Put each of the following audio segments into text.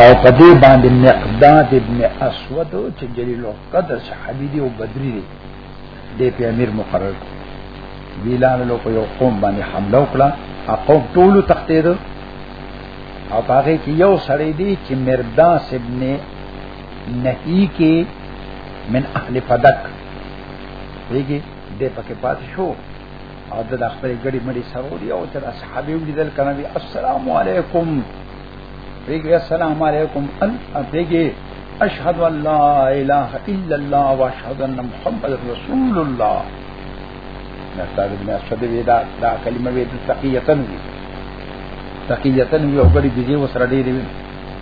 او په دې باندې مقداد ابن اسود چې جلیل القدر صحابي دی او بدري دی د په امیر مقرر ویلان له په یو قوم باندې حمله وکړه هغه ټول تختید او هغه کې یو سړی دی چې مرداس ابن نهی کې من اهل فدک دیږي د پکې پات شو او د خپل ګړي مړي سروري او تر اصحابې ولیدل کنه بي السلام علیکم دیږي السلام علیکم ان دیږي اشهد ان لا اله الا الله واشهد ان محمد رسول الله دا څنګه نه اشهد دا دا کلمه وې د تقیتن وی تقیتن وی او ګړي دې وسره ډېرې وی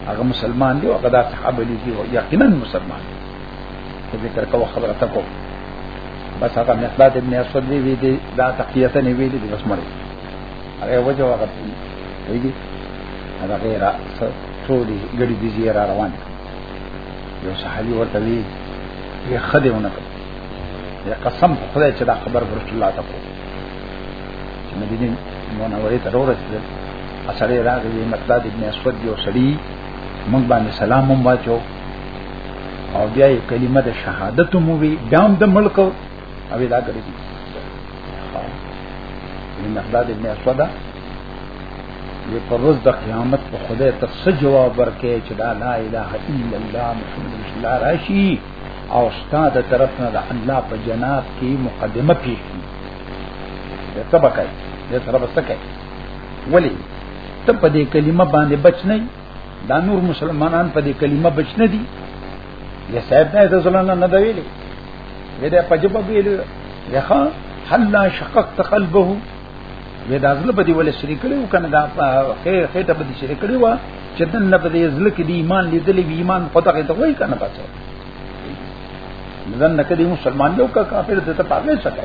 هغه مسلمان دی او هغه د صحابه دي یقینا مسلمان دی ذکر کوو خبره تکو بس هغه مقداد ابن اسود دی وی دی دا تقیته نه وی دی بس مړ هغه وجه هغه دی هغه غیر ټولي ګړي دي زیه را روان یو صحابي ورته وی یې خدای ونه کړ یې قسم په خدای چې دا خبر ورته الله ته کو چې مدینه منورې ته ورسېدل اصلي راغی مقداد ابن اسود یو سړی مونږ باندې سلام هم واچو او بیا یې کلمه د شهادت مو وی بیا هم د ملک او دا کړی دي ان مقداد ابن اسود یې پر ورځ د قیامت په خدای ته څه جواب ورکړي چې دا لا اله الا الله محمد رسول الله راشي او ستاده طرف نه د الله په جناب کې مقدمه پیښ کړي دا څه بکای دا سره بسکه ولی ته په دې کلمه باندې بچ نه دا نور مسلمانان په دې کلمه بچ نه دي یا صاحب نه رسول الله نه دی ویلي ودا پجب ویلو یخا هل لا شققت قلبه ودا ځل په دې ول شریک لري کنه دا خیر خیر ته په دې شریک لري وا چې دن نه په دې ځل کې دی ایمان لیدلې وی ایمان پتا کې ته وای کنه پاتې ځن نه کدي مسلمان یو کا کافر ته ته پاګې سکه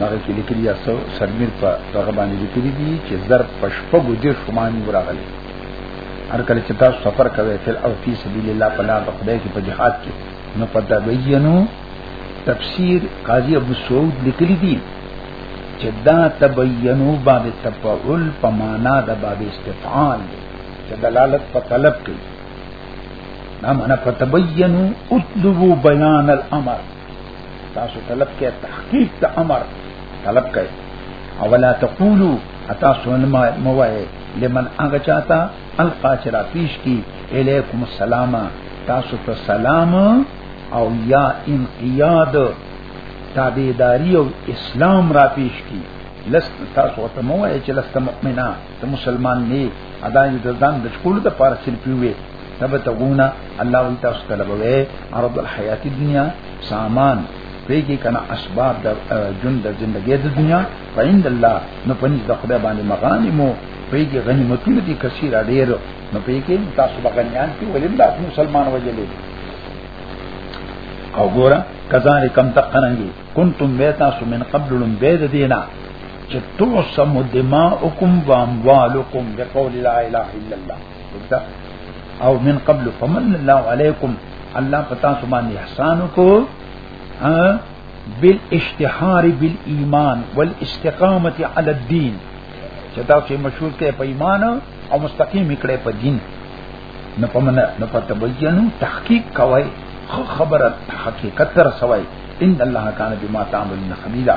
دغه کې لیکلي یا سو سرمیر په دغه باندې لیکلي دي چې زر پشپګو دې شماني وراغلي هر کله چې تاسو سفر کوئ فل او فی سبیل الله په لار د خدای کې په جهاد کې نو په تبینو تفسیر قاضی ابو سعود لیکلي دي چې دا تبینو باب تفعل په معنا د باب استفعال دی چې دلالت په طلب کوي دا معنا فتبینو اطلبوا بیان الامر تاسو طلب کې تحقیق ته امر طلب کوي اولا تقولو اتا سونما موای لمن هغه چاته القا چرا پیش کی الیکم السلام تاسو ته سلام او یا انقیاد تابعداری او اسلام را پیش کی لست تاسو ته موای چې لست مؤمنان ته مسلمان نه ادا دې ځان د ټول د پاره سلفي وي تبتغونا الله وی تاسو طلبوي عرض الحیات الدنیا سامان پیږي کنه اسباب د جون د ژوندۍ د دنیا فیند الله نو پنځ د خدای باندې مغانم پیږي غنیمتونه دي کثیر ډیر نو پیږي تاسو بغنیان کې ولیم د مسلمان وجلې او ګوره کذالکم تقننګي کنتم بیتاسو من قبل بيد دینا چې تقسم دماؤکم واموالکم بقول لا اله الا الله او من قبل فمن الله علیکم الله پتا سبحان احسان کو بالاشتهار بالایمان والاستقامت علی الدین چې دا چې مشهور کې په ایمان او مستقیم کړي په دین نه پمن نه پته بیانو تحقیق کوي خبره حقیقت تر سوای ان الله کان بما تعملون خبيرا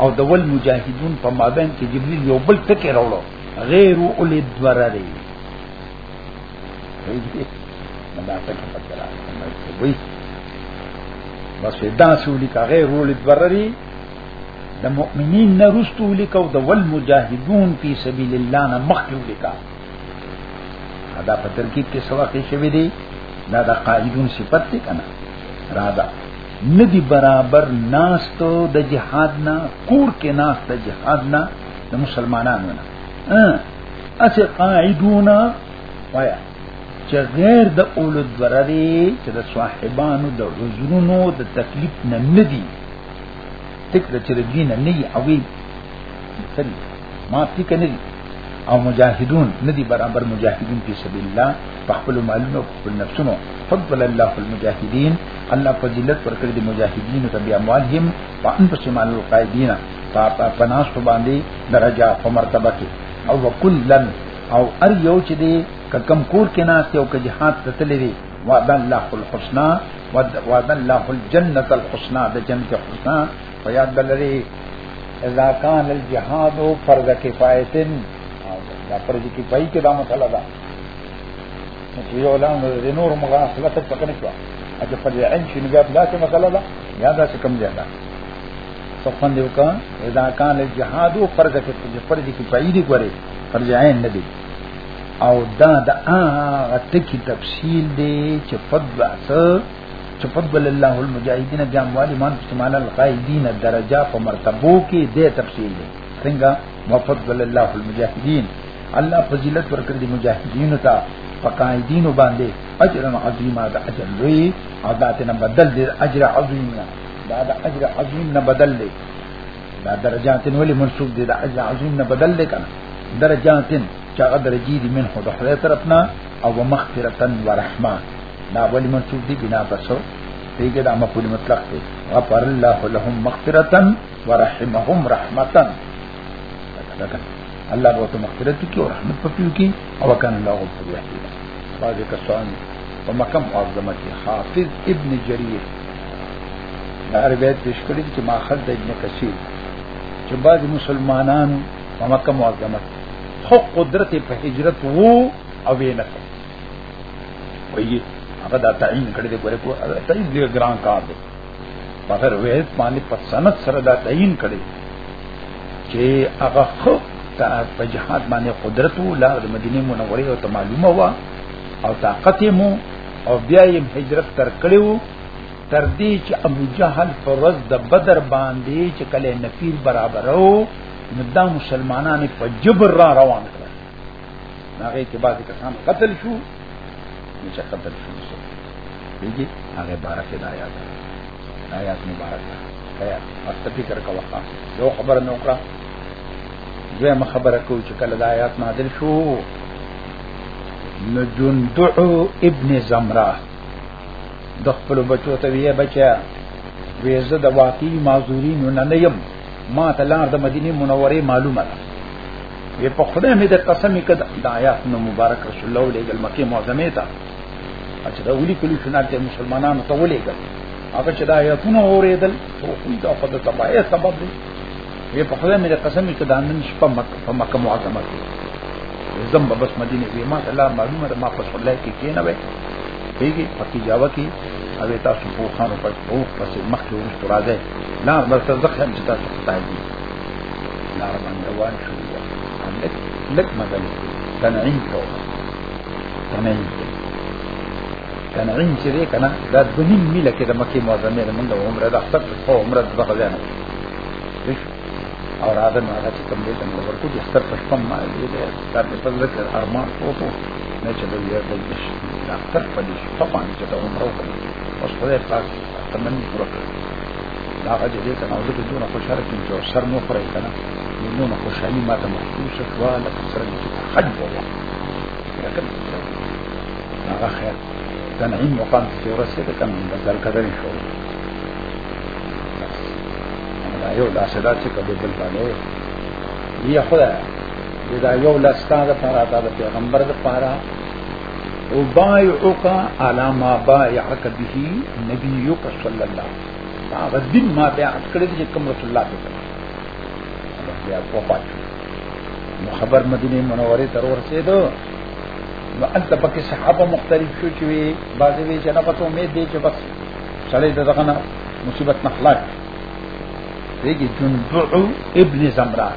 او د ول مجاهدون په مابین کې جبريل یو بل ټکی راوړو غیر اول الدرری دا څه پکې راځي بس دا سولي کا غیر اول الدرری د مؤمنین نه رستو لیکو د ول مجاهدون فی سبیل الله نه مخکې لیکا دا په ترکیب کې سوا کې شوی دی دا د قائدون صفت دی کنه راځه ندی برابر ناستو د جهاد نه کور کې ناس د جهاد نه د مسلمانانو نه اس قاعدون وایا چې غیر د اولد ورری چې د صاحبانو د عذرونو د تکلیف نه ندی تک د چرګین نه نه اوی سری معافی کنه دي او مجاهدون ندي برابر مجاهدین په سبیل الله په خپل مالونو په خپل نفسونو فضل الله المجاهدین الله فضیلت ورکړي د مجاهدینو ته بیا مالهم وان په شمال القائدین په پناس په باندې درجه په مرتبه کې او وکلن او ار یو چې دی کم کور کې ناس یو کې جهاد ته تللی وعد الله الحسنا وعد الله الجنه الحسنا د جنت الحسنا فیاد بلری اذا کان الجهاد فرض کفایتن دا فرض کفایي کې دا مسله ده چې یو لام د نور مغافلت په کنه کې اته فرض عین چې نګاب دا څه مسله ده یا دا څه کم دی دا څوخن دی وکړه اذا کان الجهاد فرض کفایي فرض کفایي دی ګوره فرض عین نه دی او دا د هغه ټکی تفصیل دی چې فضل اثر چې فضل الله المجاهدین بیا اموال من استعمال القائدین درجه په مرتبو کې دې تفصیل دی څنګه مفضل الله المجاهدین الله فضیلت ورکړي مجاهدین ته فقائدین باندې اجر عظیم دا اجر لوی او دا ته بدل دې اجر عظیم دا دا اجر عظیم نه بدل دې دا درجات ولې منسوب دي دا اجر عظیم نه بدل دې کنه درجات چې هغه درجې دي منه د خدای طرفنا او مغفرتن ورحمه دا ولی منصوب دی بنا پسو دیگه دا مفعول مطلق دی غفر الله لهم مغفرتا ورحمهم رحمتا الله به ته مغفرت کی او رحمت پکې کی او کان الله غفور رحیم بعض کسان په مکه معظمه کې حافظ ابن جریر دا روایت پیش کړی چې ما خلد ابن کثیر چې بعض مسلمانانو په مکه معظمه خو قدرت په هجرت وو او نه وایي هغه دا تعین کړی دی ګوره کو هغه تعین دی ګران کار دی مگر وېد باندې په سند سره دا تعین کړی چې هغه خو په جهاد باندې قدرت او لار د مدینه منورې او ته معلومه وا او طاقت مو او بیا یې هجرت تر کړو تر دې چې ابو جهل فرز د بدر باندې چې کله نفیر برابرو نو دا مسلمانانو په جبر را روان کړ هغه کې بعضی کسان قتل شو نو چې قتل شو نو دیږي هغه بارا کې دایا ده آیات مبارک ده کیا اصل فکر کا وقا یو خبر نو کړه دوی ما خبره کو چې کله د آیات نازل شو نو جندع ابن زمرا د خپل بچو ته ویه بچا ویزه د واقعي معذورین نه نه يم ما ته لار د مدینه منوره معلومه ده وی په خدای مې د قسم کده د آیات نو مبارک رسول الله علیه وسلم کې معظمه تا چې دا ولي کلی شنار ته مسلمانانو ته ولي کړ هغه چې دا آیاتونه اوریدل او خو دا په د تبعه سبب دی وی په خدای مې د قسم کده نن شپه مکه په مکه معظمه کې زم بس مدینه وی ما الله معلومه ما په صلی الله کې کې نه وې پیږي پکې جاوا کې او تاسو په خانو په او پس مخکې ورسره راځي نه مرتزخ هم چې تاسو ته دی لاربان روان شو لک لک مزل تنعیم کو تنعیم کو تنعیم چې دی کنه دا د نیم میله کې د مکه معظمه نه موږ عمره ده اختر په عمره د بغل نه او راځه نو هغه چې کوم دې څنګه ورکو دي اختر په شپه ما دې ده دا په ذکر ارمان وته نه چې دې یو دې اختر په دې شپه باندې چې عمره وکړي او سره پاک تمن یې پوره کړ دا هغه چې دې ته نو زه دونه خوشاله شوم چې سر مو خورې کنه نو نو خوشالي ما ته محسوس شوه لکه سره چې حج وره هغه خیر تنعیم مقام ته ورسېده کنه بدل کړل شو دا یو دا صدا چې کله بل باندې یا خدای دا یو لاستا د پاره دا پیغمبر د پاره او بایعک علی ما بایعک به نبیک صلی الله هغه دین ما بیا کړی چې کوم رسول الله ته بیا په پاتې نو خبر مدینه منوره تر ورسېدو نو انت پکې صحابه مختلف شو چې بعضی وی جناب ته امید دی چې بس سړی دغه نه مصیبت نه خلاص دیږي جندع ابن زمران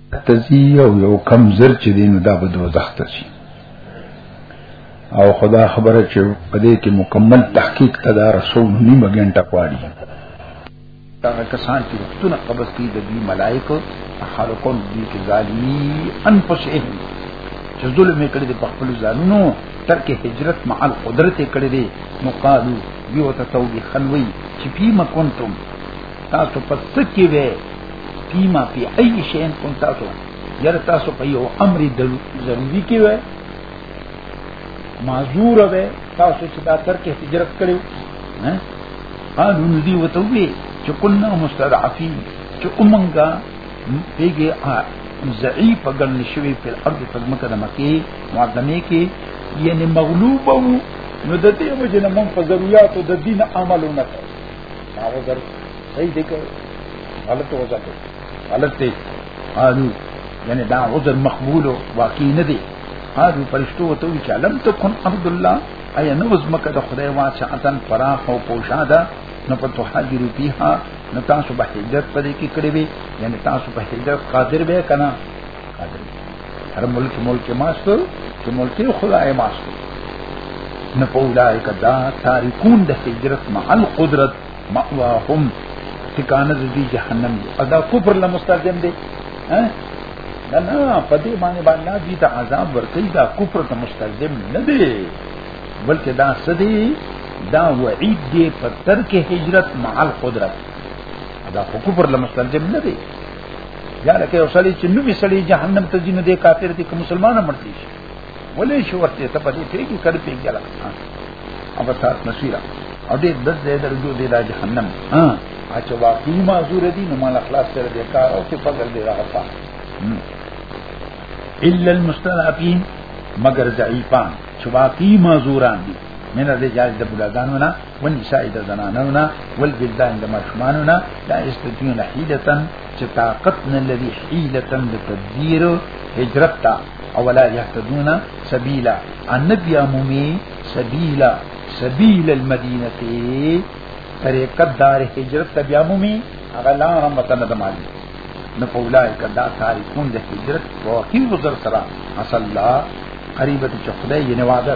تزي او یو کم زر چې دین دا به دوزخ ته شي او خدا خبره چې په دې کې مکمل تحقیق تدا رسول نیمه ګنټه پاړي دا کسان چې وختونه قبض کی د دې ملائکه خلقون دې کې ظالمی انفسهم چې ظلم یې کړی په خپل ځانونو ترک هجرت مع القدرت یې کړی دی نو قالو یو ته توبې خنوي چې فيما كنتم تاسو پس کې وې فيما في اي شيء كنت تاسو یره تاسو په یو امر د ضروری کې وای معذور وای تاسو چې دا تر کې هجرت کړو نه قالو ندی وته وی چې کنا مستضعفين چې اومنګا پیګه ضعیف ګل شوی په ارض تګمکه د مکی معظمه کې یعنی مغلوب وو نو د دې وجه نه مونږ په ضرورتو د دین عملونه کوو هغه ګر صحیح دی که غلط وځه کوي غلط دی قالو یعنی دا عذر مقبول او واقعي نه دی قالو فرشتو ته وی چې لم تكن عبد الله ایا نو زمکه د خدای واسعتن فراخ او پوشاده نو په تحجر فيها نو تاسو به هجرت پرې کې کړې وي یعنی تاسو په هجرت قادر به کنا قادر هر ملک ملک ماستو چې ملک خدای ماستو نه پولای کدا تاریکون د هجرت محل قدرت مأواهم ټکانه د دې جهنم دی ادا کفر له مستلزم دی ها نه نه په دې باندې باندې دې ته عذاب ورکړي دا کفر ته مستلزم نه دی بلکې دا سدي دا وعید دی په ترک هجرت مع القدرت دا کفر له مستلزم نه دی یا لکه یو سړی چې نومي سړی جهنم ته ځینې دی کافر دی که مسلمان هم مرتي شي ولې شو ورته ته پدې ته کې کړ پی ګلا او تاسو نصیرا او دې د دې درجو دی د جهنم ها اچھا واقعي معذور دي نو مال اخلاص سره دې کار او کې فضل دې راغفا الا المستضعفين مگر ضعیفان چې واقعي معذوران دي من الرجال د بلادانو نه من نساء د زنانو نه ول بلدان د ماشومانو نه لا استدین حیلتن چې طاقت نه لري حیلتن د تدبیر هجرت تا او لا یهتدون سبیلا ان بیا مومی سبیلا سبیل المدینه طریقت دار هجرت ته بیا مومی هغه لار متن د مالی نو پولای کدا تاریخون د هجرت واقعي وزر سره اصل الله قریبه چې خدای یې نواده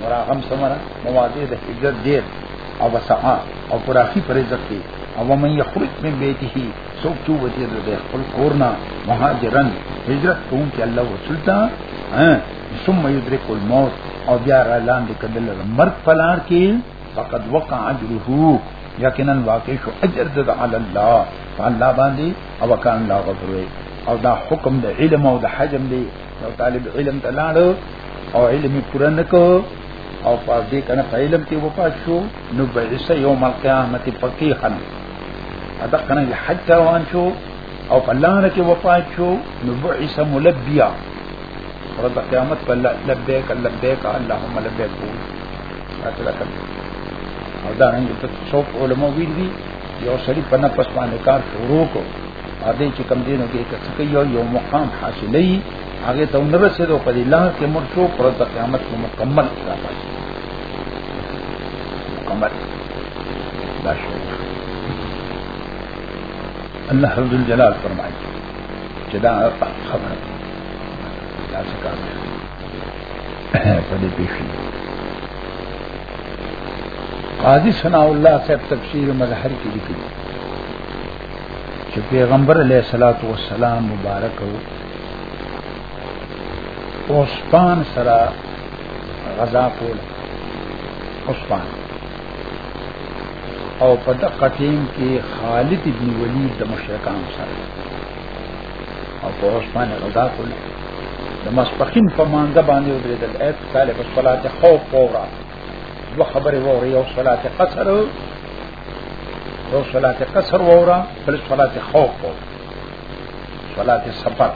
مراغم سمرا مواضع د هجرت دیر او وسعا او پراخی پر عزت کې او من یخرج من بیته سوک چو وزیر د خپل کورنا مهاجرن هجرت کوم چې الله وسلتا ثم یدرک الموت او بیا را لاندې کدل مرګ پلار کې فقد وقع اجره یقینا واقع شو اجر د علی الله فالله باندې او کان الله غفور او دا حکم د علم او د حجم دی یو طالب علم ته لاړ او علم یې پوره نکو او پاس دې کنه په علم کې وفات شو نو بعث یوم القیامت فقیحا ادا کنه حج روان شو او په لار کې وفات شو نو بعث ملبیا ورځ قیامت په لبیک لبیک اللهم لبیک اصله کړه او دا نه یو څو علماء ویل دي یو سړي په نفس باندې کار شروع کو هغه چې کم دینو کې کسکې یو یو مقام حاصلې هغه ته نو رسېدو په دې لار کې مر شو پر د قیامت کې مکمل کړه مکمل دا شو الله عز الجلال فرمایي چې دا خبره دا څه کار دی په دې پیښې قاضي ثنا الله صاحب تفسیر مظهر کې لیکلي چې پیغمبر علیه الصلاۃ والسلام مبارک وو اوسپان سره غزا کول اوسپان او په دقه ټیم کې خالد ابن ولید د مشرکان سره او په اوسپان غزا کول د مسپخین په مانځ باندې ودرېدل اې طالب الصلاه خوف فورا دو خبرې ووري یو صلات قصر یو صلات قصر وورا بل صلات خوف وورا صلات سفر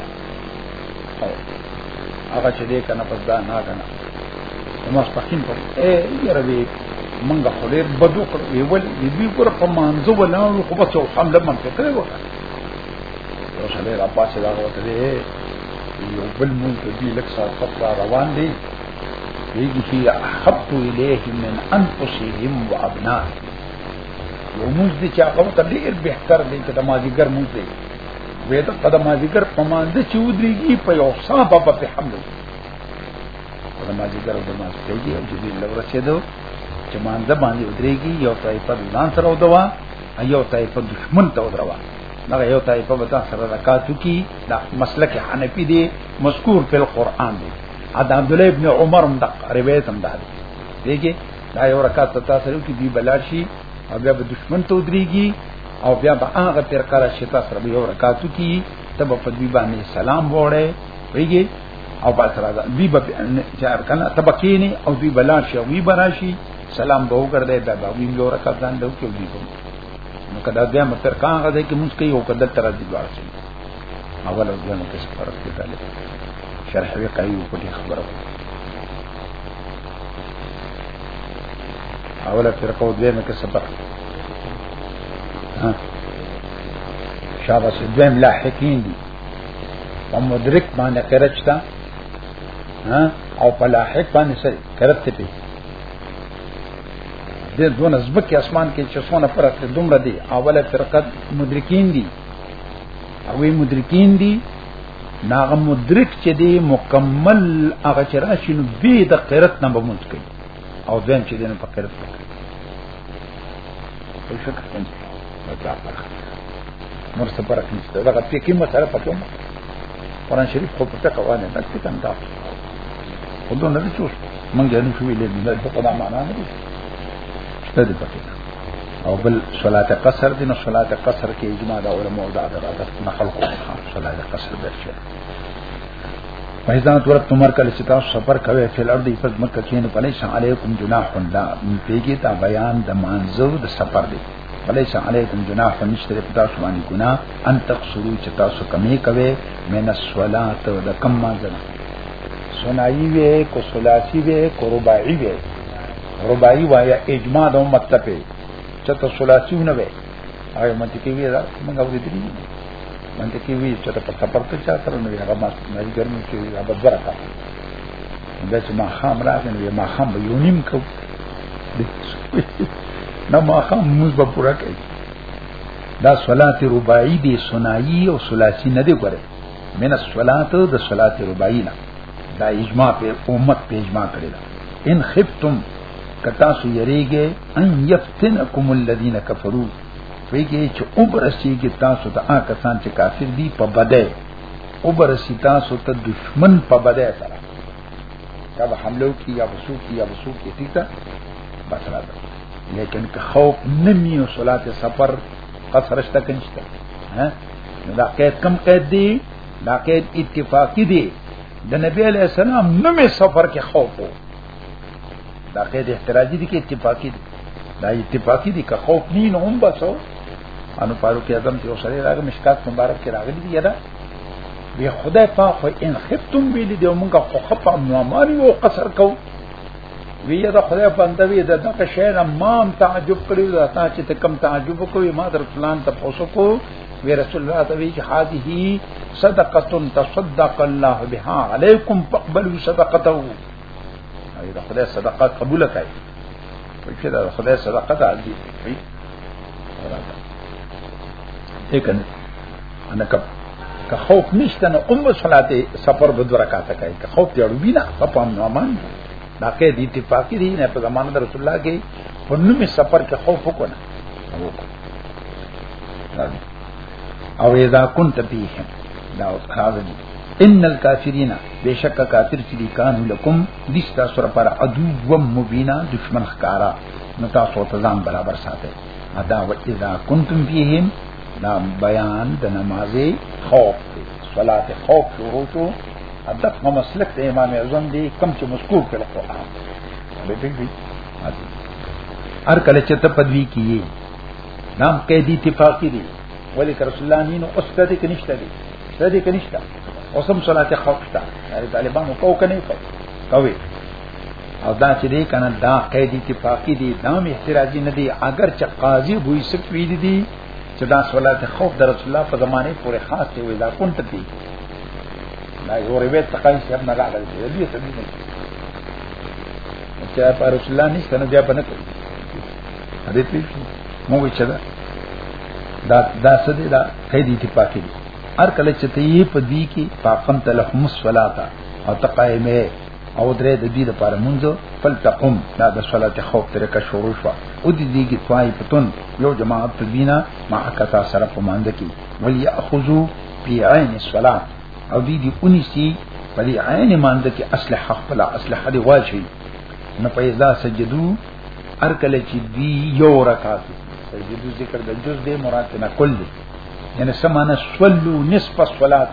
هغه چې دې کنه پس دا نه کنه مستقیم پر اے یا ربی منګه خو ډیر بدو کړ وی ول دې پر په مانزو ولاو خو بس او سم لمن فکر وکړ یو سره را پاسه دا وته یو بل مونږ دې لکه سره روان دي ویږي احب الیه من انفسهم وابنائهم یو موږ دي چې هغه ته ډیر بهتر دی چې د مازیګر موږ دی وې ته په د مازیګر په مانځ چې ودرېږي په یو صاحب په په حمله د مازیګر د مانځ ته یې او جبرئیل لور رسیدو چې مانځ باندې ودرېږي یو ځای په ځان سره ودوا یو ځای په دشمن ته ودروا دا یو ځای په وتا سره رکاتو کی دا مسلک حنفی دی مذکور په قران دی دا عبد الله ابن عمر هم دا روایت هم دا دی دیږي دا یو رکعت ته تاسو لرو کې دی بلاشي او بیا به دشمن ته ودرېږي او بیا به هغه تر کړه چې تاسو به یو رکعت کی تب په دې باندې سلام وړه ویږي او با سره دا دی به چار کنه تب کینی او دی بلاشي او وی براشي سلام به وګرځي دا به وی یو رکعت ځان له کې ودی نو کدا بیا متر کان غځي کې موږ کې یو کده تر دې ورسېږي اول او دویم کې فرق دی طالب شرح وی کوي په دې خبره اوله فرقه او دویمه کې سبق ها شاباس دویم لاحقین دي په مدرک باندې قرچتا ها او په لاحق باندې سره کرت ته د دون زبکی اسمان کې چې څونه فرق دومره دي اوله فرقه مدرکین دي او مدرکین دي ناغه مدرک چې دی مکمل هغه چې راشي نو به د قرت نه به مونږ کوي او ځین چې دین په قرت نه کوي څه کوي نور څه پرک نشته دا په کې مسره پکوم قرآن شریف خو پټه کوانه نه څه کنده خو دوه نه څه مونږ نه شو ویلې دا په معنا نه دي ستاسو پکې او بل صلات قصر دي نو صلات قصر کې اجماع د علماء د عدالت نه خلقو صلات قصر درشه فیضان تورت تمر کل ستا سفر کوي فل ارض پس مکه کې نه پلیس علیکم جناح لا پیګی تا بیان د مانزو د سفر دی فلیس علیکم جناح نشتر پتا سوانی ګنا ان تقصرو چتا سو کمی کوي من الصلات د کم مانزنه سنایی وی کو سلاسی وی کو رباعی وی رباعي وایا اجماع د امت ته په چته ثلاثیونه وي او منطقي وی دا موږ اورې دي منطقي وی چې په سفر کې چا سره نو هغه ما نه ګرمي کې دا بدبره کا دا چې ما خام راغلی نو ما خام به یو نیم کو نه ما خام موږ به پورا کوي دا صلات رباعي دي سنایي او ثلاثي نه دی ګره من الصلات د صلات رباعي نه دا اجماع په امت په اجماع کړی دا ان خفتم کتا سو یریږي ان یفتنکم الذین کفرو ویږي چې وبرسیږي تاسو ته هغه کسان چې کافر دي په بده وبرسی تاسو ته دشمن په بده سره یا به حملو کی یا وسو کی یا وسو کی ٹھیک ده بس راځه لیکن که خوف نمی او صلات سفر قصرشتا کنشتا ها دا قید کم قید دی دا قید اتفاقی دی د نبی علی السلام نومې سفر کې خوف وو دا قید احتراجی دي کې اتفاقی دي دا اتفاقی دي که خوف نه نه هم بچو ان فاروق اعظم چې اوسره راغی مشکات مبارک کې راغلی دی دا وی خدای پاک ان خفتم ویل دی مونږه خو خپه نو مانی او قصر کوو وی دا خدای بنده وی دا دغه شی نه مام تعجب کړی دا تا چې ته کم تعجب کوی ما در فلان ته پوسو کو وی رسول الله ته وی چې هذه صدقه تصدق الله بها علیکم فقبلوا صدقته ای دا خدای صدقه قبول کړي چې دا خدای صدقه ده دې وی راځه څنګه انا کب که خوف نشته نو ام صلات سفر به درکاته کوي که خوف جوړ بنا په امن امان دا کې دي اتفاقی دي نه په زمانه د رسول الله کې په نومي سفر کې خوف وکړه او اذا كنت فيهم دا راځي ان الكافرین بشک کافر چې کان لکم دستا سر پر عدو و مبینا دشمن خکارا نو تاسو ته ځان برابر ساتي ادا و اذا كنتم فيهم نام بیان د نمازي خوف دی صلات خوف شروع شو ادب هم مسلک د امام اعظم دی کم چې مذکور کړه قرآن به به وي هر کله چې ته پدوی کیږي نام قیدی اتفاقی دی ولی که رسول الله نینو اوس ته دې کنيشته دي ته دې کنيشته اوسم صلات خوف تا طالبانو کو کني کو کوي او دا چې دی کنه دا قید اتفاقی دی دا مې اعتراضی نه دی اگر چې قاضي وې سکوي دي چې دا صلات خوف در رسول الله په زمانه پورې خاص دی وې دا کون ته دی دا یو روایت تقای شه نه راغلی دی دې ته نه چې په رسول الله نشته نه بیا پنه کوي دې ته موږ چې دا دا دا څه دی دا قید اتفاقی دی هر کله چې ته یې په دې کې پاپن تلهم صلاتا او تقایمه او درې د دې لپاره مونږ فلتقم دا د صلات خوف تر کا شروع شو او دې دې کې طائفتون یو جماعت تبینا ما کتا سره په مانده کې ول یاخذو فی عین الصلاه او دې دې اونې سي په دې عین مانده کې اصلح خپل اصلح دې واچي نو په اذا سجدو هر کله چې دی یو رکعت سجدو ذکر د جز دې مراد نه کل یعنی سمانه صلو نصف الصلاه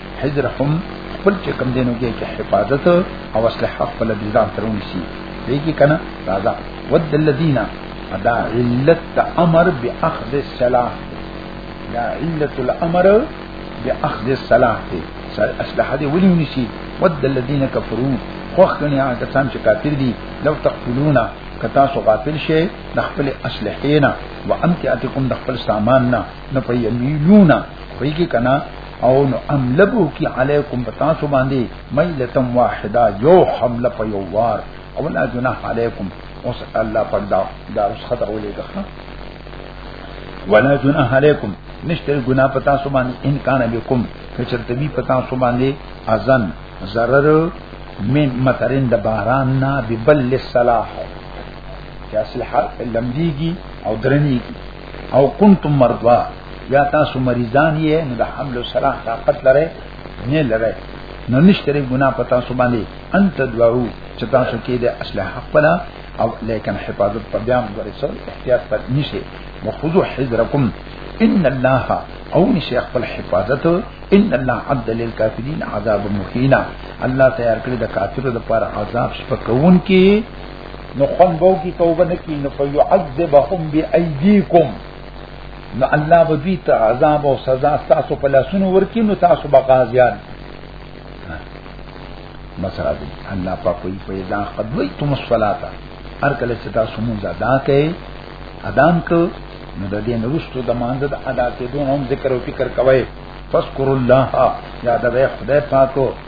حجرهم خپل چې کم دینو کې کې حفاظت او اصلح خپل د ځان ترون شي دې کې کنه راځه ود الذین ادا علت امر باخذ الصلاه یا علت الامر باخذ الصلاه سر اصلح دې ولي ونشي ود الذین کفروا خوخ کني هغه کسان چې کافر دي لو تقتلونا کتا سو غافل شي د خپل اصلحینا وانت اتکم د خپل سامان نه نه پیمیلونا ویږي کنا او نو املبو کی علیکم بتاسو باندې میلتم واحده یو حمله په یو وار او لا جناح علیکم اوس الله پاک دا دا اوس خطر ولې ده ولا جناح علیکم نشتر گناہ پتا سو باندې ان کان بكم کچرته بي پتا سو باندې اذن zarar من مطرین د باران نه ببل الصلاح چې اصلحه لمدیږي او درنیږي او کنتم مرضا یا تاسو مریضان یې نو د حمل سره طاقت لره نه لره نو نشته ګنا پتا سو باندې انت دعو چې تاسو کې د اصله خپل او لیکن حفاظت پر بیان غوړي سره احتیاط پر نشي وخذو حذرکم ان الله او نشي خپل حفاظت ان الله عبد للكافرين عذاب مهینا الله تیار کړی د کافرو لپاره عذاب شپکون کې نو خون بو کی توبه نکی نو فیعذبهم بی ایدیکم نو الله به دوی ته عذاب او سزا تاسو په لاسونو ورکی نو تاسو به قاضیان مسرا دی الله پاک وی پیدا قدوی تم الصلاۃ هر کله چې تاسو مونږ ادا کړئ ادان کو نو د دې نوښتو د مانځ د ادا کېدو هم ذکر او فکر کوي فذكر الله یاد به خدای پاکو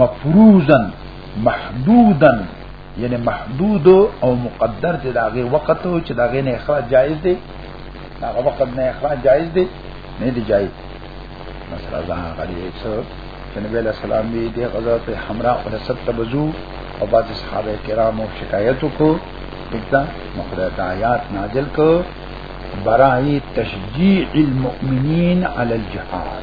مفروزا محدودا یعنی محدود او مقدر چې داغه وخت او چې داغه نه اخراج جایز دی داغه وخت نه اخراج جایز دی نه دی جایز مثلا ځان غړي څو چې نبی له سلام دی د غزا په حمرا او سب تبزو او بعض صحابه کرامو شکایت کو دغه مقدر آیات نازل کو برای تشجیع المؤمنین علی الجهاد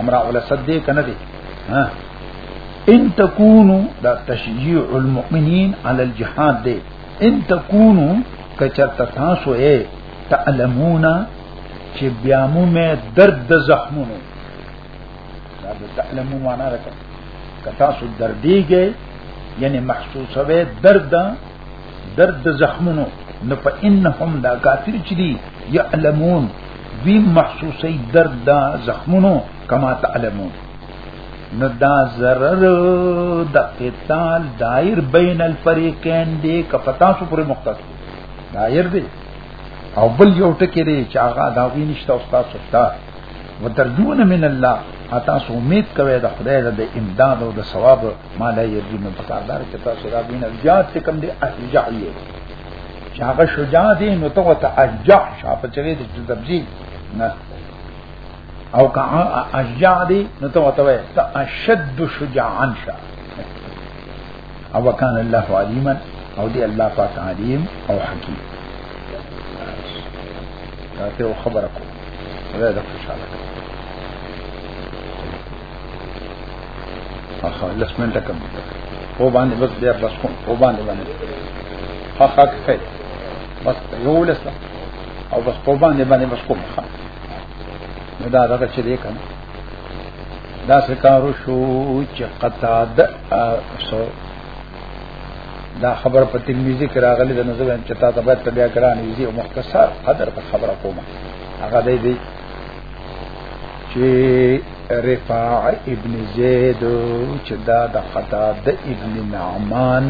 امر اول صدې کنه دي ها ان تکونو دا تشجیع المؤمنین علی الجهاد دی ان تکونو کچرت تاسو اے تعلمون چې بیا مو مې درد د زخمونو دا د تعلمو معنا راکړه کتا سو دردیږي یعنی محسوسوي درد درد د زخمونو نو په انهم دا کافر چې دي يعلمون وی محسوسي درد د زخمونو کما تعلمون نو دا ضرر د قتال دایر بین الفریقین دی کپتا سو پر مختص دایر دی او بل یو ټکی دی چې هغه دا وی نشته او تاسو ته وترجون من الله تاسو امید کوئ د خدای د امداد او د ثواب ما لا یجی من پکاردار چې تاسو را دین زیات چې کم دی احجاع یې چې هغه شجاع دی نو ته وته احجاع شاپ چوي د تبجی نه او کا احجاع دی نو ته وته وای ته اشد شجاعا شا او وکانه الله علیما او دی الله پاک علیم او حکیم تاسو خبره کوم دا د خوشاله اخا لس منټه کم او باندې بس بیا بس کوم او باندې باندې اخا کوي بس یو لس او بس په باندې باندې بس کوم اخا نو دا دا چې دې کنه دا سکارو شو چې قطا د سو دا خبر په تلمیزی کې راغلی د نظر ان چتا ته باید بیا ګران ایزی او مختصر قدر په خبره کومه هغه دی چې رفاع ابن زید چې دا د قتاد ابن نعمان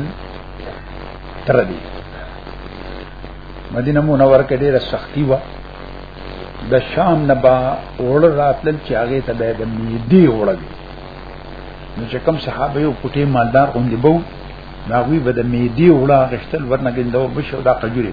تر دې مدینه منور کې ډېره سختی و د شام نه با اور راتل چې هغه ته به د میدی اورل نو چې کوم صحابه یو پټي مالدار غوندي بو ناغوی به د میدی اوړه غشتل ورنګندو بشو دا قجوري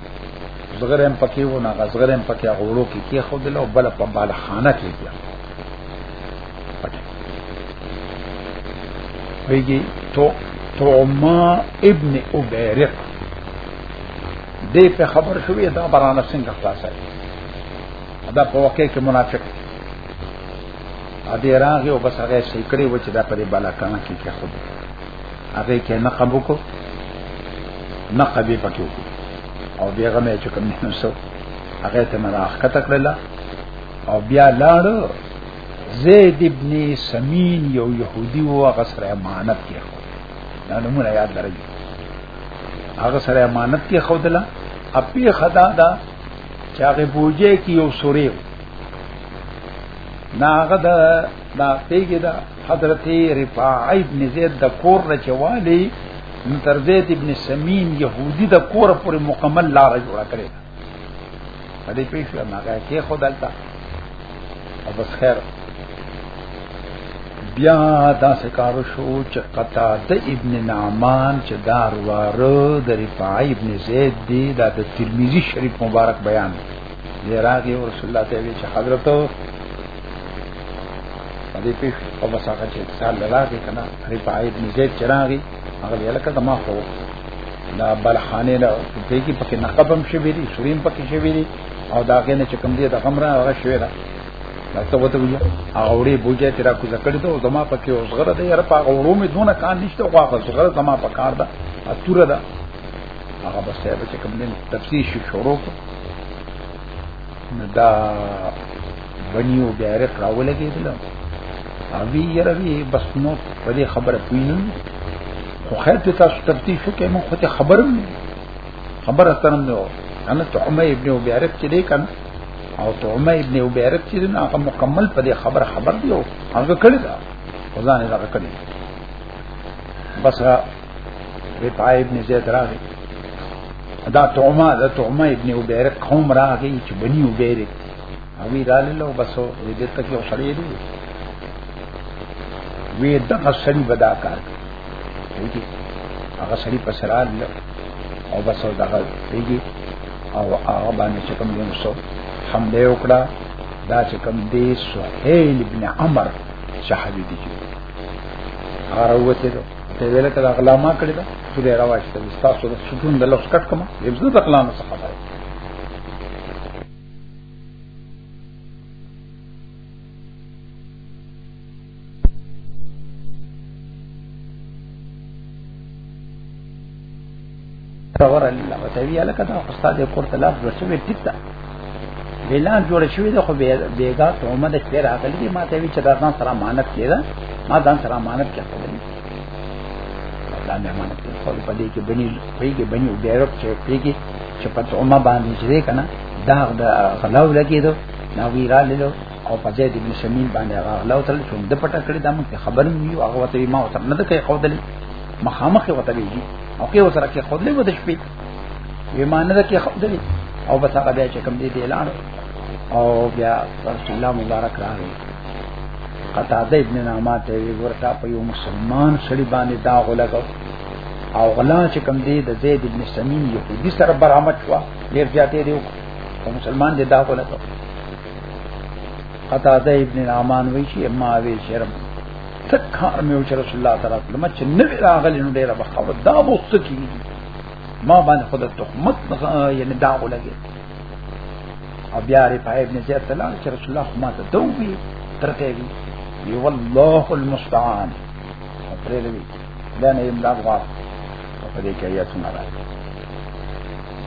زغرم پکې و نه زغرم پکې غوړو کې کې خو دل او بل په بالا خانه کې بیا ویږي تو توما ابن اوبیرق دې په خبر شوې دا برانه څنګه خلاصه دا په واقع کې منافق ا دې راغي او بس هغه شي کړی و چې دا پرې بالا کانه کې کې خو هغه کې نه قبو کو نه قبي پکې او بیا هغه مې چې کوم نه سو هغه ته نه راخته کړل او بیا لاړ زید ابن سمین یو يهودي و هغه سره امانت کې دا نمونه یاد لرئ هغه سره امانت کې خودلا اپی خدا دا چې هغه بوجه کې یو سوري ناغه دا دا پیګه دا حضرت رفاعه ابن زید د کور نه چوالی نو تر زید ابن سمین يهودي د کور پر مکمل لار جوړ کړی دا دې پیښه نه هغه کې خدالتا او بس خیر بیا دا سکارو شو چې قطا د ابن نعمان چې دار واره د رفاعه ابن زید دی دا د ترمذی شریف مبارک بیان دی راغی رسول الله ته چې حضرت په دې پیښه او بس هغه چې سال راغی کنه هغه په عید مزید چراغي هغه لکه ما خو دا بلخانه له دې کې پکې نقبم شوی دی سوریم پکې شوی دی او دا غنه چې کوم دې د غمره هغه شوی دا ته وته وی هغه وړي بوجه تیرا کو زکړې ته زما پکې اوسغره دی یاره په هغه وړو مې دونه کان نشته خو هغه زغره زما په کار ده اتوره ده هغه بس چې کوم دې تفصیل شروع کړ نو دا بنیو بیرق راوله کېدل او وی یره وی بس نو په دې خبره پوینم خو خیر ته تاسو تفتیش وکړئ مو خو ته خبرم خبره ترم نو انا تعمه ابن بیرق چې دې کنه او تعمه ابن بیرق چې نه هغه مکمل په دې خبره خبر دی او هغه کړی دا ځان یې دا کړی بس رفاع ابن زید راغی دا توما دا توما ابن عبیرک قوم راغی چې بنی عبیرک اوی رالی لو بسو دې تک یو سړی دی وی دغه سړی بدا کار کوي هغه سړی په سرال او بسو دغه دیږي او هغه باندې چې کوم یو سو حمله وکړه دا چې کوم دی سهیل ابن عمر صحابي دی هغه وروته ته ویل کړه غلا ما کړی دا چې دا راواش ته تاسو د سکون د لفظ کټ کما یب زه د غلا نه څه خبره تور الله وتعالى لك دا استاد کور ته لاس ورسوي ټیک ده اعلان جوړ شوی دی خو بیګا ته عمر د خیر راغلی دی ما ته وی چې دا ځان سره امانت کړه ما ځان سره امانت کړه دا مې امانت کړه خو په دې کې بني پیګه بني ډایرک چې پیګه چې په عمر باندې چې کنه دا د غلاو لګیدو نو وی را لیدو او په ځای د مسلمان باندې غلاو تل چې د پټه کړی دا مونږ خبرم یو هغه ته ما وته نه کوي خو دلی مخامخ وته ویږي او کې وسره کې خود له ود شپې ایمانه ده کې خود له او بس هغه بیا چې کوم دې اعلان او بیا رسول الله مبارک راغی قطاده ابن نعمت وی ورته په یو مسلمان سړي باندې دا غلګو او غلا چې کوم دې د زید ابن سمین یو دې سره برامت شو ډیر زیاتې دی او مسلمان دې دا غلګو قطاده ابن نعمان وی چې ما وی شرم تکار مې وچ رسول الله تعالی په مچ نه راغلی نو ډیره بخاو دا وخت کې ما باندې خود تهمت یعنی دا ولګي او بیا ری په ابن زیاد تعالی چې رسول الله ما ته دوی ترته وی یو والله المستعان پرې دی دا نه امداد غواړم په دې کې یا څنګه راځي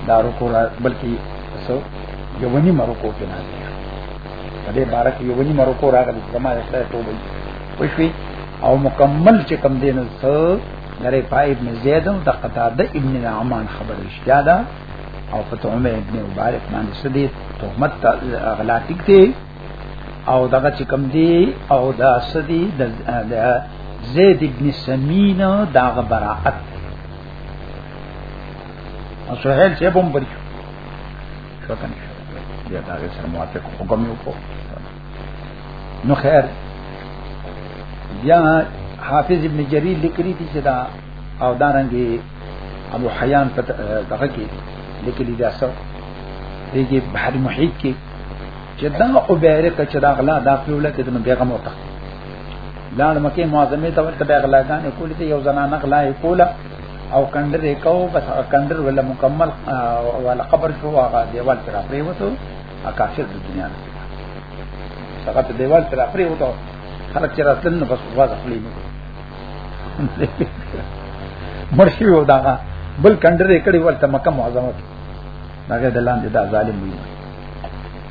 دا رکو را بلکې سو یو ونی مرکو کې نه دی په دې بار کې یو ونی مرکو راغلی زما یې سره ټوبې وشوي او مکمل چې کم دین سو لري پایب نه زیادم د قطاده ابن نعمان خبر اشتیا ده او په تومه ابن مبارک باندې سدي تهمت غلاطی ته او دغه چې کم دی او دا سدي د زید ابن سمین داغه براءت سهیل چې بم بری شو کنه بیا دا غي سره موافق حکم یو کو نو خیر یا حافظ ابن جریر لیکلی دی چې دا او دارنګي ابو حیان په دغه کې لیکلی دا سو دیږي بحر محیط کې چې دا او بیره کې چې دا غلا دا پیوله کې د بیغم وته لاړ مکه معظمه ته ورته بیغلاګان کولې یو زنانه غلا یې کوله او کندر یې کو بس کندر ولا مکمل ولا قبر شو هغه دیوال پر پرې وته اکافر د دنیا نه هغه په دیوال پر پرې وته خلک چې راتلل نو بس واز خپلې نه مرشي و دا بل کندر یې کړي ورته مکه معظمه هغه دلان دي دا ظالم وي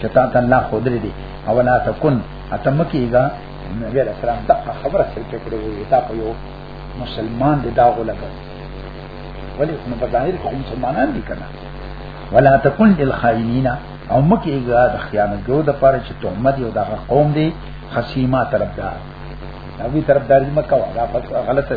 چې تا ته الله خو درې دي او لا تکون اتمکیګا نبی علیہ السلام دا خبره سره کړې وي تا په یو مسلمان دی دا غولګه ولی نو په ظاهر کې مسلمانان دي کنه ولا تکون للخائنین او مکیګا د خیانتګرو د پاره چې تهمت یو دغه قوم دی خصیمه طرفدار دا وی طرفداري مکه دا غلطه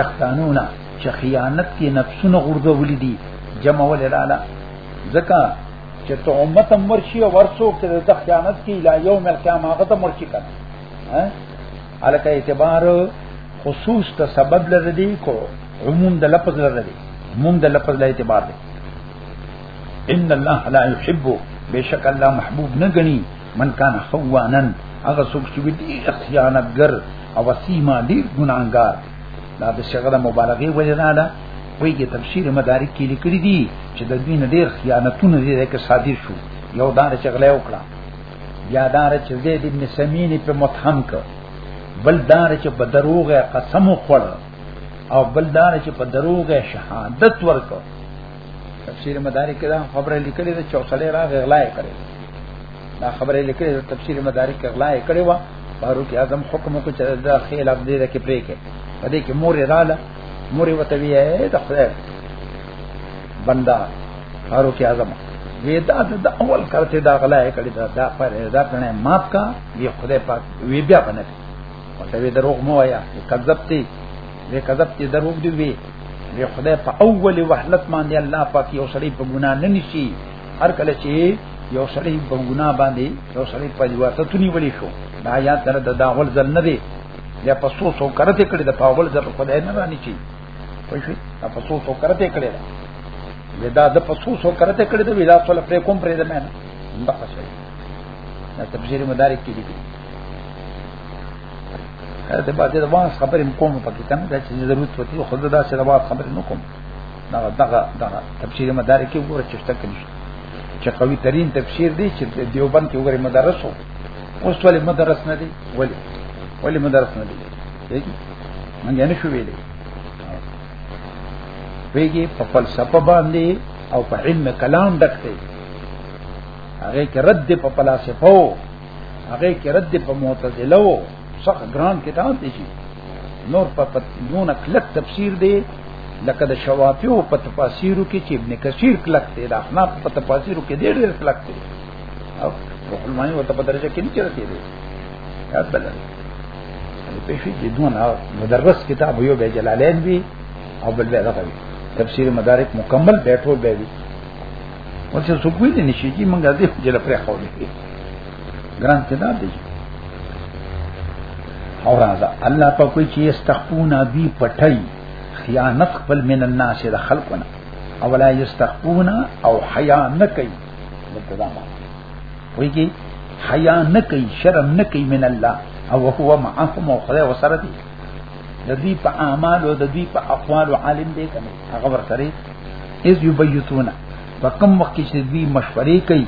یختانونا چې خیانت کې نفسونه غورځولې دي جمع ولې رااله ځکه چې ته امت مرشي او ورسو کې د خیانت کې لا یوم القیامه هغه ته مرشي کړه ها الکه اعتبار خصوص ته سبب لري دي کو عموم د لفظ لري دي عموم د لفظ له اعتبار دي ان الله لا يحب بشک الله محبوب نه غني من کان خوانن هغه څوک چې دی خیانتګر او سیما ډیر ګناګار دا د شغله مبالغه وجنا ده وی کې تفسیر مدارک کې لیکلي دي چې د دین ډیر خیانتونه دي چې صادر شو یو دار چې غلې وکړه بیا دار چې زید ابن سمین په متهم ک بل دار چې په دروغ قسم وخوړ او بل دار چې په دروغ شهادت ورکړ تفسیر مدارک دا خبره لیکلې ده چې اوسړې راغې غلا یې کړې دا خبره لیکلې ده تفسیر مدارک غلا یې کړې و فاروق اعظم حکم کو چې دا خیل اب دې کې پرې کې په دې کې مور رااله مور وته وی اے د خدای بندا فاروق اعظم وی دا د اول کرته دا غلا یې کړې دا دا پر دا پنه ماف کا وی خدای پاک وی بیا پنه وته وی دروغ مو آیا کذبتی به کذب ته دروغ دی وی به خدای په اول وحلت باندې الله پاک یو سړی په ګناه نه نشي هر کله چې یو سړی په ګناه باندې یو سړی په جواته تونی ولي شو دا یا تر د داول ځل نه دی یا په سو سو کرته کړی د پاول ځل خدای نه رانی چی پوه شئ په سو سو کرته کړی ودا د په سو سو کرته کړی د ودا ټول پر کوم پرې ده مې نه دا څه دا تفسیر مدارک کې دي د باندې د واس خبرې کوم په کې کنه دا چې ضرورت وتی خو دا سره واس خبرې نه کوم دا دا دا تفسیر مدارک کې وګوره چې تک نشته چې قوي ترين تفسیر دی چې دیوبند کې وګوره مدرس وو اوس ولې مدرس نه دی ولې ولې مدرس نه دی یګي مونږ نه شو ویلې ویګي په فلسفه باندې او په علم کلام ډکته هغه کې رد په فلسفه هغه کې رد په معتزله وو څخه ګران کتاب دی چې نور په پتنونه کلک تفسیر دی لکه د شوافی او په تفاسیرو کې چې ابن کثیر کلک دی د احناف په تفاسیرو کې ډېر ډېر کلک دی او علماء ورته په درجه کې نه چرته دی یاد بلل په شي چې دون مدرس کتاب یو به جلالین وی او بل به دغه تفسیر مدارک مکمل بیٹھو به وی ورته څوک ویل نشي چې موږ دې جل پرې خو ګران کتاب دی او راځه الله په کوئی چې استخفون بي پټي خیانت خپل من الناس د خلقنا او لا یستخفون او حیا نه کوي دلته دا ما ویږي حیا نه کوي شرم نه کوي من الله او هو معهم او خدای وسره دي د دې په اعمال او د دې په اقوال عالم دی کنه هغه ورته اذ یبیتون په کوم وخت کې چې دوی مشورې کوي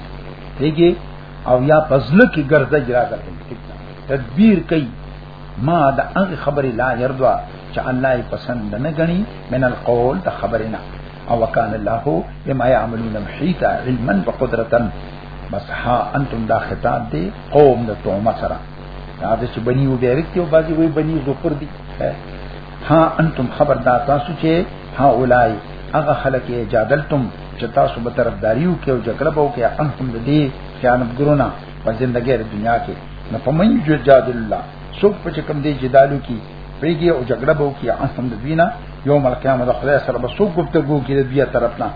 دیږي او یا پزل کې ګرځي جرا کوي تدبیر کوي ما د هغه خبرې لا يرضا چې الله یې پسند نه غني من القول د خبرې نه او وکال الله بما يعملون محيطا علما وقدرتا بس ها انتم دا خطاب دی قوم د تومه سره دا چې بني وګړي کې او بازي وي بني زوپر دي ها انتم خبردار تاسو چې ها اولای هغه خلک یې جادلتم چې تاسو به طرفداریو کې او جګړه به وکړي ان هم دې خیانت ګرونه په ژوندګي د دنیا کې نه پمن جو جادل الله څوک په کوم دې جدالو کې پیږي او جګړه به وکړي ان هم دې نه یوم القیامت د خدای سره به څوک گفتگو کې د بیا طرف نه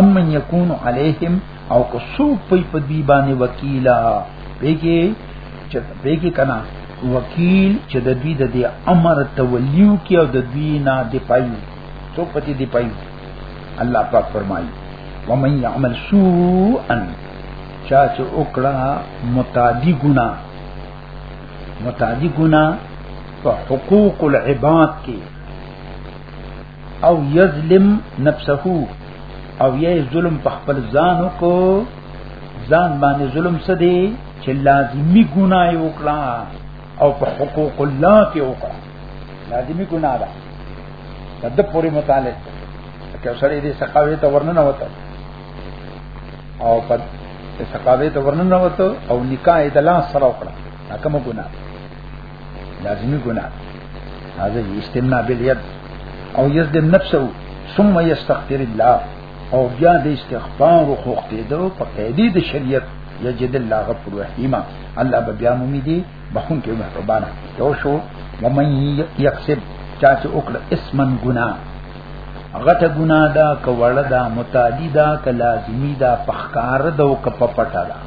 امن یکون علیهم او که څوک په دې باندې وکیلا پیږي چې به کې کنا وکیل چې د دوی د دې امر تولیو کې او د دوی نه دی پایو تو پتی دی پایو الله پاک فرمایي ومن يعمل سوءا چا چې وکړه متعدی ګنا متعدی ګنا په حقوق العباد کې او یظلم نفسه او یې ظلم په خپل ځان کو ځان باندې ظلم څه دی چې لازمی ګناه یې وکړه او په حقوق الله کې وکړه لازمی ګناه ده د پوری متعلق که سړی دې سقاوي ته ورننه وته او په سقاوي ته ورننه وته او نکاح یې د لاس سره وکړه دا کومه ګناه لازمی ګناه هذا استمناء باليد او يظلم نفسه ثم يستغفر الله او بیا د استغفار او خوختیدو په قیدی د شریعت یجد الله غفور رحیم الله به بیا مومي دي بخون کې مهربانه یو شو ومن یکسب چا چې وکړه اسمن ګنا غټه ګنا دا کوړه دا متعدی دا ک لازمی دا پخکار دا او ک پپټا دا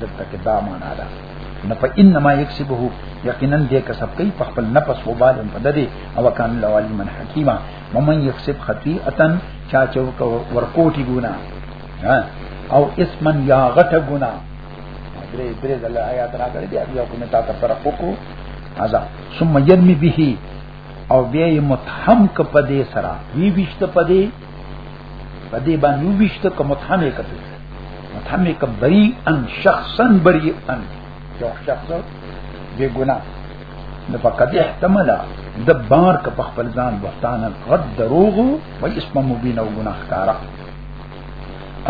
دلته کې دا معنا ده نه په انما یکسبه یقینا دې کسب کوي په خپل نفس وبال په ددي او کان لوالمن حکیمه ومن یکسب خطیئتا چا چې ورکوټي ګنا او اسمن یا غټه ګنا درې درې د آیات راغلي دی بیا کومه تا ته فرق وکړو ازا ثم یرمی به او بیا یې متهم ک پدې سره وی وشت پدې پدې باندې وشت ک متهم ک پدې متهم ک بری ان شخصا بری ان یو شخص بے گناہ د فقط احتمال د بار ک په خپل ځان بهتان غد دروغ و اسم مبین او گناهکارا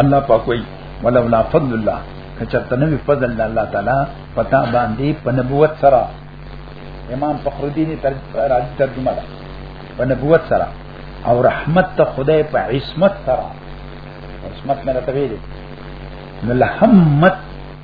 الله پاک وی ولولا فضل الله کچرته نو فضل الله تعالی پتا باندې په نبوت سره امام فخر الدین راځي ترجمه ده په نبوت سره او رحمت ته خدای په عصمت سره عصمت نه راته ویلي نو لهمت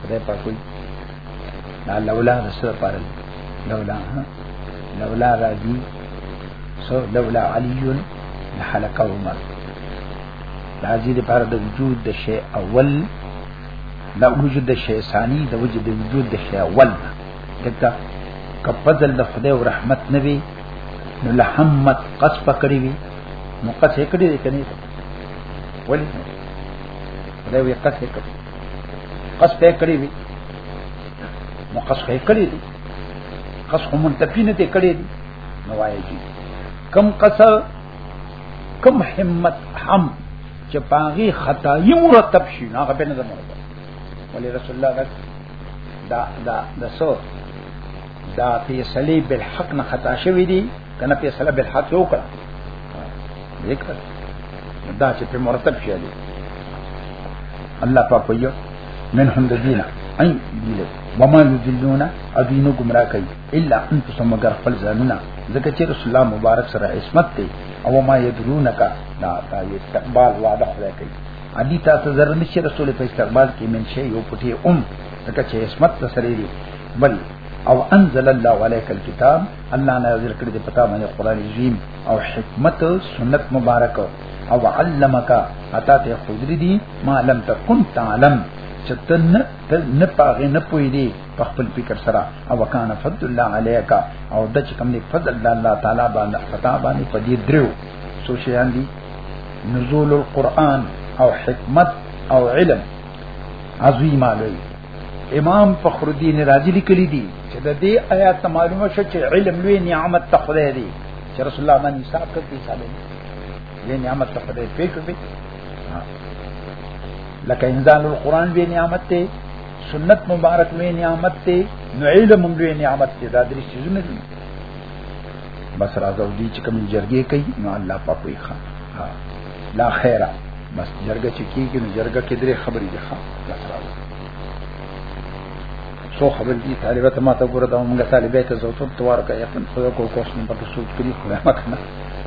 خدای پاک وي دا لولا د سره پاره لولا لولا راځي سو لولا علي لحلق عمر راځي د پاره د وجود د شی اول د وجود د شی ثاني د وجود د وجود د شی اول دغه کفضل د خدای او رحمت نبی نو لحمت قصف کړی وی نو قصف کړی دی کني ولی خدای وی قصف کړی قص په کړی وی نو قص په کړی دی قص هم منتفی نه دی کړی دی نو وایي چې کم قص کم همت هم چې پاغي خدای مرتب شي نه هغه په نه زموږ ولې رسول الله دا دا دا سو دا فیصله بالحق نه خطا شوې دي کنه فیصله بالحق یو کړه ذکر دا چې په مرتب شي دي الله پاک ویو من هم دینه اي دیله وما یذلون ادینو گمراه کوي الا انفسهم مگر خپل ځانونه ځکه چې رسول الله مبارک سره عصمت دی او ما یدرونک دا دا استقبال وعده خدای کوي ادي تاسو زر نشي رسول په استقبال کې من شي یو پټي ام ځکه چې عصمت سره دی بل او انزل الله عليك الكتاب الله نازل کړی د پتا باندې قران عظیم او حکمت سنت مبارک او علمک اتا ته خودری دی ما لم تكن تعلم چتن نه پاغه نه پوي دی په خپل فکر سره او کان فضل الله عليك او د چې کوم دی فضل الله تعالی باندې پتا باندې پدې درو سوچیان دي نزول القرآن او حکمت او علم عظیم علی امام فخر الدین رازی لیکلی دی چې د دې آیات معلومه شو چې علم لوی نعمت تخره دی چې رسول الله باندې حساب کوي صالح دې نعمت تخره پیښ وي لکه انزال القرآن به نعمت ته سنت مبارک می نعمت ته نو علم هم لوی نعمت ته دا درې چیزونه دي بس راځو دي چې کوم جرګې کوي نو الله پاک وي خان لا خیره بس جرګه چې کیږي نو جرګه کې درې خبرې دي ښه سو خبر دي طالبه ته ماته ګوره دا موږ طالبې ته زوتو توار کوي یقین خو کو کوس نه پکې سوچ کړی خو ما کنه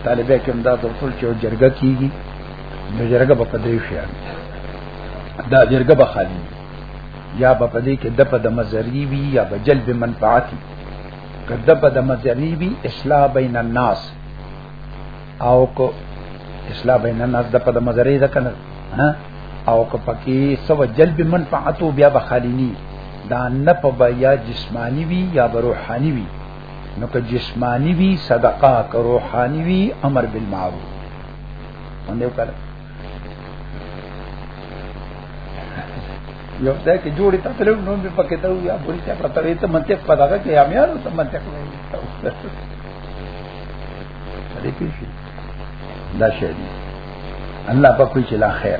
طالبې کې دا زوتو چې جرګه کیږي نو جرګه په پدې شي دا جرګه به خالي یا په پدې کې د په د مزری وی یا په جلب منفعت کده په د مزری وی اصلاح بین الناس او کو اصلاح بین الناس د په مزری ده کنه او کو پکې سو جلب منفعتو بیا بخالینی دا نه په بیا جسمانی وی یا روحانی وی نو که جسمانی وی صدقه که روحانی وی امر بالمعروف باندې وکړه یو ځای کې جوړی ته تلو نو به پکې ته یا بری ته پرته ته منطق پدغه کې امیانو ته منطق وایي دې پیښې دا شی دی الله په کوئی چې لا خیر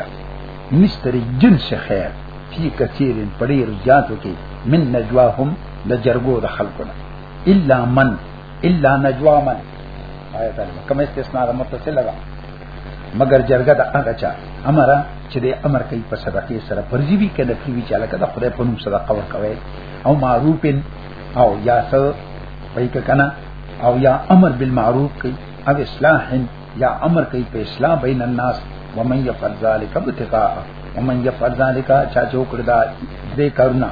مستری جنس خیر فی کثیر پړی رجاتو کې من نجواهم د جرګو د خلقنا الا من الا نجوا من آیت الله کوم استثناء متصل ده مگر جرګه د هغه چا امر چې د امر کوي په صدقه سره فرضي وي کنه فی وی چاله کده خدای په نوم صدقه ورکوي او معروف او یا څه پای کنه او یا امر بالمعروف کوي او اصلاح یا امر کوي په اصلاح بین الناس ومن يفعل ذلك ابتغاء ومن يفعل ذلك چا چې وکړ دا دې کارونه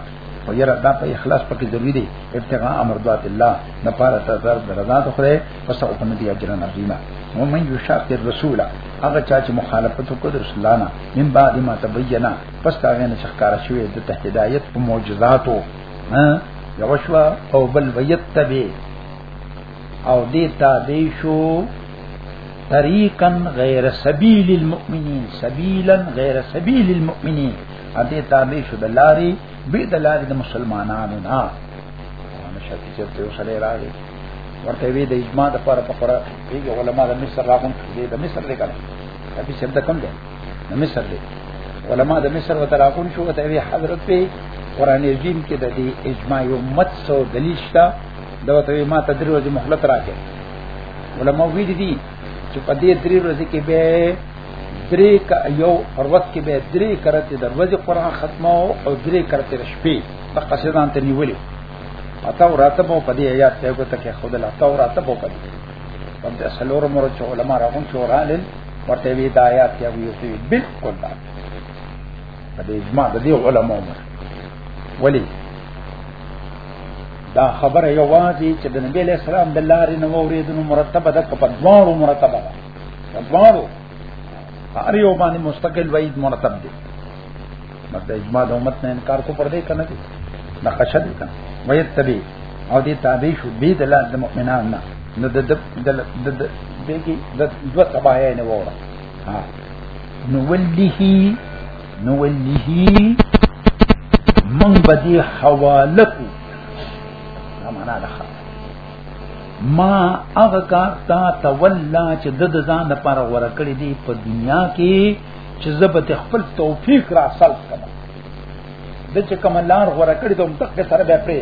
او یره دا په اخلاص پکې ضروری دی ابتغاء امر ذات الله نه پاره تر رضا ته خره پس او په دې اجر نه دینا ومن یشاق الرسول هغه چا چې مخالفت وکړ رسول الله نه من بعد ما تبینا پس هغه نه ښکارا شوی د هدایت او معجزاتو ها یوشوا او بل ویتبه او دې تابع شو طریقا غیر سبیل المؤمنین سبیلا غیر سبیل المؤمنین ا دې تابع شو د لارې به د لارې د مسلمانانو نه نشته چې ته وسره راغی ورته وی د اجماع د پر په قرآن کې علماء د مصر راغون دي د مصر لګل کبي شبد کم ده نه مصر دی علما د مصر و تراکون شو ته وی حضرت په قران عظیم کې د دې اجماع امت سو دلیل شته دا ته ما تدریو د مهلت راکې علما وی دي چې په دې درې ورځې کې به درې کا یو پر وخت کې به درې کرته د ورځې قران ختمو او درې کرته د شپې په قصیدان ته نیولې اته ورته په دې آیات ته کو ته کې خود لا تا ورته په دې په دې سلور مور چې علما راغون چې ورالل ورته وی د آیات یا وی چې بالکل دا په دې اجماع د دې علما مور ولی دا خبره یو واځي چې د نبی له سلام د لارې نو اوریدنو مرتبه ده په دوه مرتبه ده په دوه هر یو باندې مستقل وعید مرتب دي مطلب اجماع د امت نه انکار کو پر دې کنه دي نقشه دي کنه وې تبي او دې تابع شو دې د لاس د مؤمنانو نه نو د د د د د دګي د دوه تبعه نه وره ها نو ولله نو ولله من بدی حواله کو معنا ده ما هغه کار تا تولا چې د ځان لپاره ورکړې دي په دنیا کې چې زبته خپل توفیق را سلف کړه د چې کوم لار غوړه کړی ته متق سره به پرې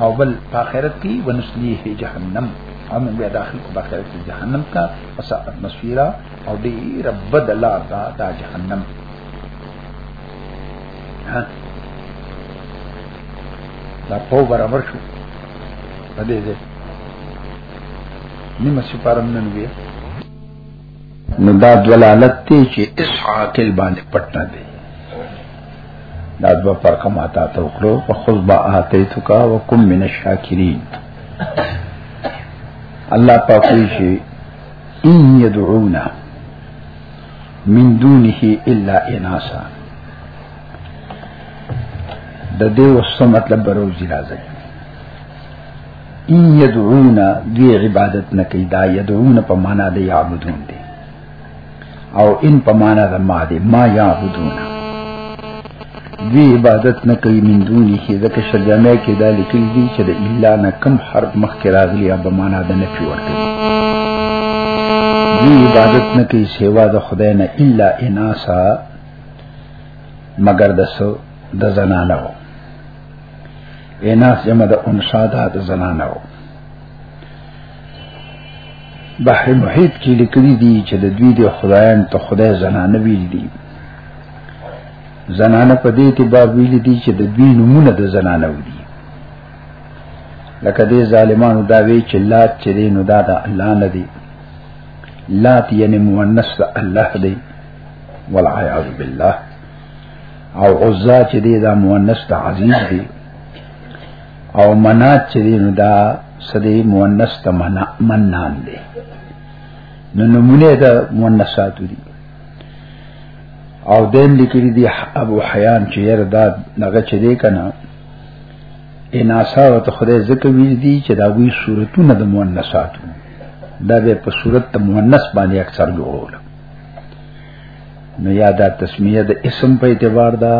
او بل په آخرت کې ونسلیه جهنم او من بیا داخل کو باقی رکی جہنم کا اسا اتمسفیرہ او دیر بد لار دا دا جہنم ہاں دا پو برابر شو پدې دې نیمه سپارم نن وی نو دا دلالت دی چې اس عاقل باندې پټ نه دی دا دوا فرقه ماتا ته وکړو په خذ با اتیتک وکم من الشاکرین الله پاک وی چې ان يدعونا من دونه الا اناسا د دې وسو مطلب بروزي راځي ان يدعون دی عبادت نه کوي دا يدعون په معنا د يعبدون دی او ان په معنا د ما دی ما يعبدون دی عبادت نه کوي من دوني کې ځکه شرجامه کې دا لیکل دي چې د الا نه کم حرف مخ کې راغلي او په معنا د نفي ورته دی عبادت نه کوي سیوا د خدای نه الا اناسا مگر دسو د زنانه اناس جمع د انسا دا د زنانه و بحر محیط کې لیکلي دي چې د دوی د خدایان ته خدای زنانه ویل دي زنانه په دې اعتبار ویل دي چې د دوی نمونه د زنانه ودي لکه دې ظالمانو دا وی چې لات چې دې نو دا د الله نه دی لات یعنی مؤنث الله دی والعیاذ بالله او عزا چې دی دا مؤنث ته عزیز دی او منات چې دی نو دا سدی مؤنث ته منان دی نو نمونه دا مؤنثات دي او دیم لیکلی دی ابو حیان چې ير دا دغه چې دی کنه اناسا او ته خدای ذکر ویل دي چې دا وی صورتونه د مؤنثات دا به په صورت د مؤنث باندې اکثر جوړول نو یا دا تسمیه د اسم په اعتبار دا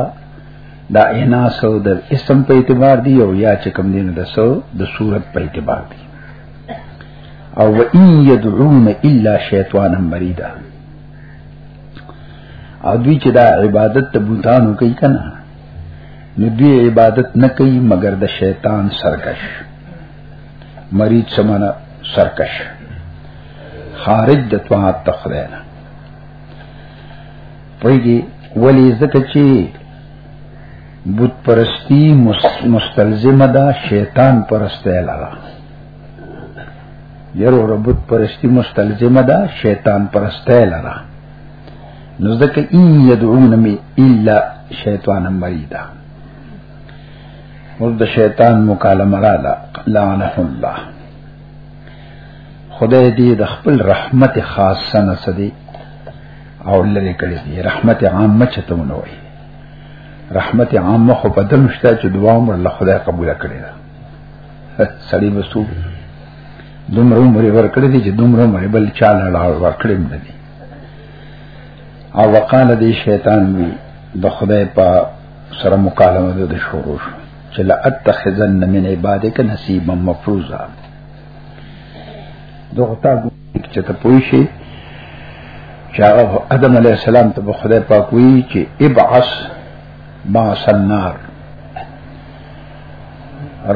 دا اناس او د اسم په اعتبار دی او یا چې کوم دین د سو د صورت په اعتبار دی او و ان يدعون الا شیطانا مریدا او دوی چې دا عبادت ته بوتانو کوي کنه نو دوی عبادت نه کوي مګر د شیطان سرکش مریض سمانا سرکش خارج د طاعت تخرینا ویږي ولی زکه چی بت پرستی مستلزمه ده شیطان پرسته لرا یرو ربط پرستی مستلزمه ده شیطان پرسته لرا نو زکه ان یدعون می الا شیطان مریدا مر د شیطان مکالمه را لعنه الله خدای دې د خپل رحمت خاصه نه سدي او لری کړی دی رحمت عامه چته ونه وای رحمت عامه خو په دم شته چې دعا مر الله خدای قبول کړي دا سړی وسو دومره عمر ور کړی دی چې دومره عمر بل چاله لا ور کړی نه دی او وقاله دی شیطان وی د خدای په سره مکالمه د شروع شو چې لا اتخذن من عبادک نصیبا مفروضا دغه تا چې ته پوي شي چې هغه ادم علی السلام ته خدای پاک وی چې ابعث ما سنار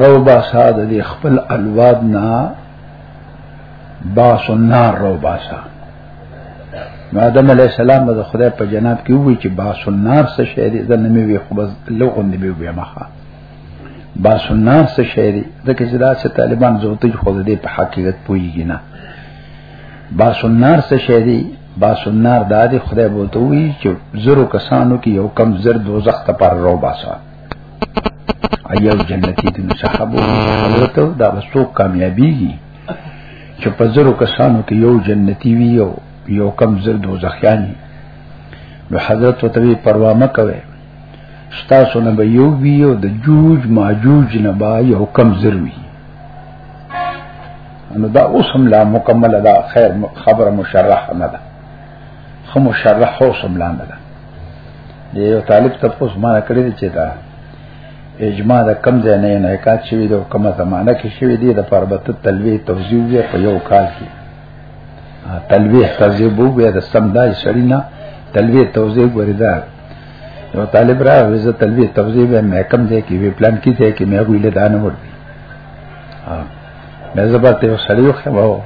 روبا ساد دی خپل الواد نا با سنار روبا ساد نو آدم علی السلام به خدای په جناب کې وی چې باس النار څه شی دی زنه مې وی خو بس لوغون دی به مخه باس النار څه شی دی ځکه چې دا چې طالبان زوته خو دې په حقیقت پوېږي نه باس النار څه شی دی باس النار د دې خدای بوته وی چې زرو کسانو کې یو کم زر دوزخ ته پر رو باسا ایو جنتی د نصحابو حضرت دا وسو کامیابی چې په زرو کسانو کې یو جنتی وی یو یو کم زر دوزخیانی نو حضرت وتوی پروا مکوي ستاسو نه به یو وی یو د جوج ماجوج نه با یو کم زر وی نو دا اوس هم لا مکمل دا خیر خبره مشرح نه ده خو مشرح اوس هم لا نه ده یو طالب تاسو ما کړی چې دا اجماع د کم ځای نه نه کا چې وي د کومه زمانہ کې شوی دی د پربت تلوي توزیع وي په یو کال کې تلوي توزیع وو بیا د سمدا شړی نه تلوي توزیع وردا یو طالب را وزه تلوي توزیع به مې کم ځای کې وی پلان کې ځای کې مې ویل دا نه ورته ها مې زبرته یو سړی خو ما وو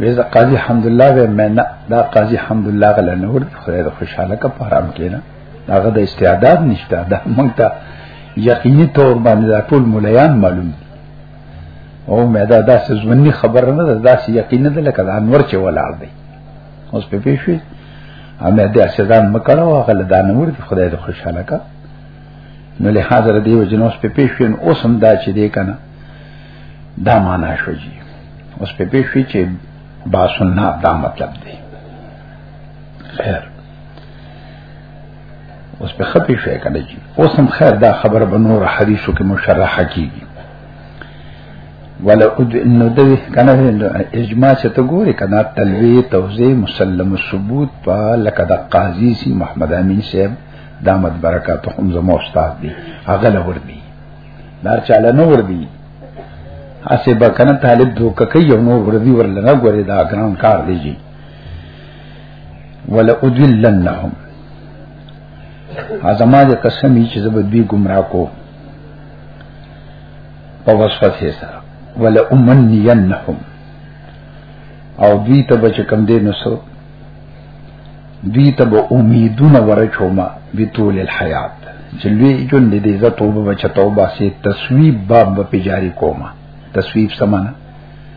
وزه قاضي الحمدلله به مې نه دا قاضي الحمدلله غل نه ورته خدای خوشاله کا پرام کینه هغه د استعداد نشته دا مونږ ته یقیني تور باندې دا ټول مليان معلوم دي او مې دا داسې ځونی خبر نه ده داسې یقین ده لکه دا انور چې ولاړ دی اوس په پیښې امه دې اسدان مکړه او غل دا نور دي خدای دې خوشاله کا نو له حاضر دی و جنوس په پیښې اوس هم دا چې دی کنه دا معنا شو جی اوس په پیښې چې باسن نه دا مطلب دی خیر اوس په خپې شوې کنه جی اوس هم خیر دا خبره به نور حدیثو کې مشرحه کیږي ولا نو د کنه اجماع چې ته ګوري کنه تلوي توزیع مسلم ثبوت په لکه د قاضي سي محمد امین صاحب دامت برکات هم زمو استاد دي هغه لور دي دار چاله نو ور دي اسه بکنه طالب دوک کوي یو نور ور دي ورل نه ګوري دا ګران کار دی جی ولا ادلنهم ازما دې قسم یې چې زبد بي گمراه کو په وسوت یې سره ولا امنينهم او دوی ته بچ کم دې نسو دوی ته به امیدونه ورچوما بتول الحیات چې لوی جون دې عزت او بچ توبه سي تصویب باب په جاری کوما تصویب سمانه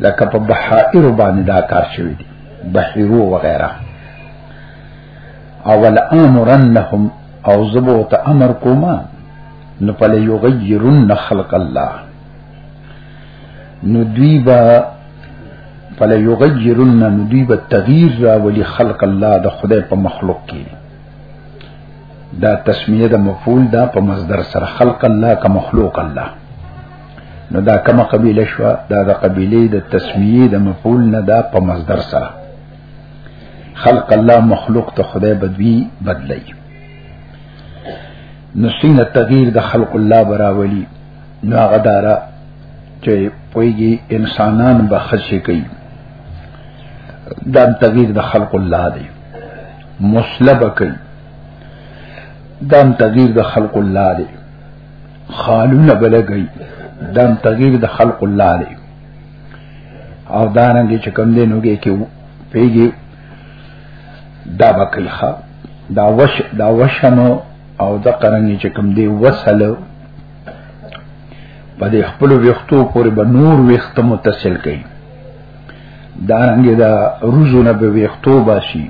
لکه په بحائر باندې دا کار شوی دی بحیرو وغیرہ اول امرنهم او زبو ته امر کوما نو پل یغیرن خلق الله نو دوی با پل یغیرن نو دوی با تغییر را ولی خلق الله د خدای په مخلوق کې دا تسمیه د مفعول دا په مصدر سره خلق الله کا مخلوق الله نو دا کومه قبيله شو دا د قبيله د تسميه د مفعول نه دا په مصدر سره خلق الله مخلوق ته خدای بدوي بدلی نو سینه تغییر د خلق الله براولي نو هغه دارا چې پويږي انسانان به خشي کوي دا تغییر د خلق الله دی مسلب کوي دا تغییر د خلق الله دی خالونه بلګي دم تغیر د خلق الله دی او دانګ چې کم دی نوګي کې پیږي دا بکې ښا دا وش دا وشنو او د قرنګ چې کم دی وصل په دې خپل وختو پورې به نور وخت متصل کړي دانګ دا روزونه به وختو باشي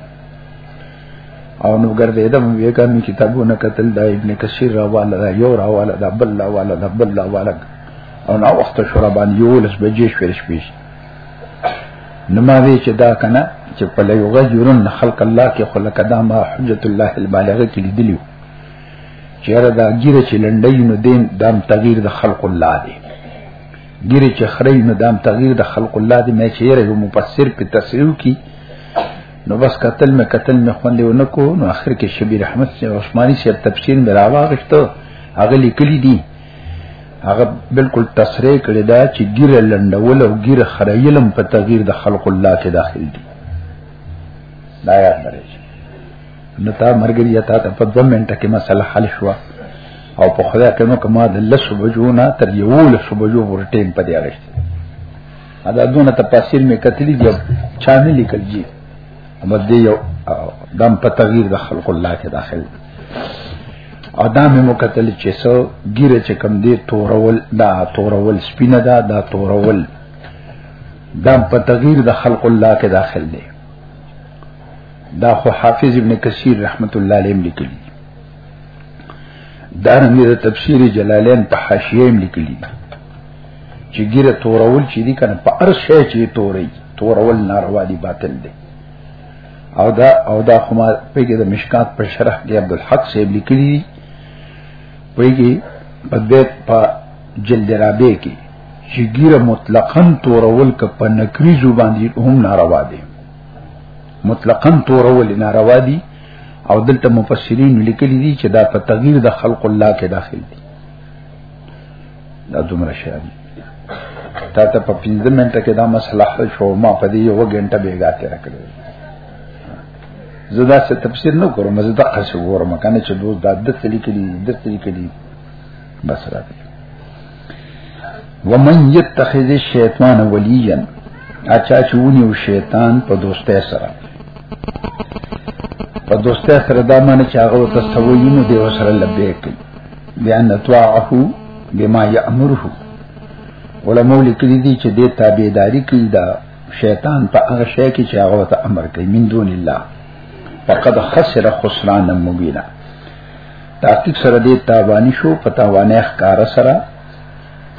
او نو ګرځیدم ویګا می کتابونه قتل دا ابن کثیر را والا دا یو را والا دا بل را والا دا بل را والا او نو وخت شورا باندې یو لس بجې شوې شپې نماوی چې دا کنه چې په لږ غجرن خلق الله کې خلق دا ما حجت الله البالغه کې لیدلیو چې را دا ګیره چې لنډی نو دین دام تغییر د خلق الله دی ګیره چې خړی نو دام تغییر د خلق الله دی مې چې یو مفسر په تفسیر کې نو بس قتل مې قتل مې خوندې ونکو نو اخر کې شبیر احمد سے عثماني سے تفسیر مې راواغښتو هغه لیکلي دي هغه بالکل تصریح کړی دا چې ګیره لندول او ګیره خړایلم په تغییر د خلق الله کې داخل دي دا یاد لرئ نو تا مرګري یا تا په 2 منټه کې مسله حل شو او په خدای کې نو کما د لس بجو نه تر یو لس بجو ور ټیم په دی اړه دا دونه تفاصیل می کتلی دی چا نه لیکل جی اما دی یو دم په تغییر د خلق الله کې داخل او دا مې مکتل چې سو ګیره چې کم دی تورول دا تورول سپینه دا دا تورول دم په تغییر د خلق الله کې داخل دی دا خو حافظ ابن کثیر رحمت الله علیه لیکلی دا رنګه تفسیر جلالین په حاشیه لیکلی دا چې ګیره تورول چې دي کنه په هر شی چې توري تورول ناروا دي باطل دي او دا او دا خو ما پیګه د مشکات په شرح کې عبد الحق صاحب لیکلی دي پیګه په دې په جلد رابع کې چې ګیره مطلقاً تورول ک په نکری زبان دي هم ناروا دي مطلقاً تورول ناروا دي او دلته مفسرین لیکلی دي چې دا په تغییر د خلق الله کې داخل دي دا دومره شي تا ته په 15 منټه کې دا مسله حل شو ما په دې یو غنټه بیګا تیر کړو زه دا څه تفسیر نه کوم زه دا قصه ورم کنه چې دوی دا د څه لیکلي د څه لیکلي بس راځي ومن یتخذ الشیطان ولیا اچا چونی او شیطان په دوستۍ سره په دوستۍ سره دا معنی چې هغه تسویونه دی وسره لبیک کوي بأن طاعه بما يأمره علماء لیکلي دي چې د تابعداري کې دا شیطان په هغه شی کې چې هغه ته امر کوي من دون الله فقد خسر خسرانا مبینا تحقیق سره دې تاوانی شو پتاوانه ښکار سره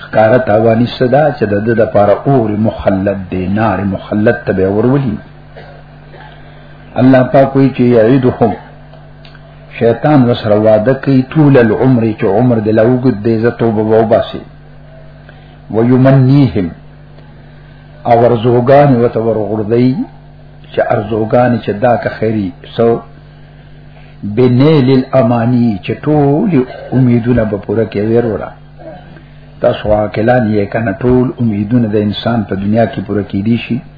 ښکار تاوانی صدا چې د د لپاره اور مخلد دی نار مخلد ته ورولي الله پاک وی چې یعیدهم شیطان وسره واده کوي طول العمر چې عمر د لوګد د عزت او وباسي ويمنيهم او ورزوګان وته ورغړدي چې ارزوګان چې دا که خيري سو بنيل الاماني چې ټول امیدونه به پوره کوي وروړه تاسو واکلان یې کنه ټول امیدونه د انسان په دنیا کې پوره کیدی شي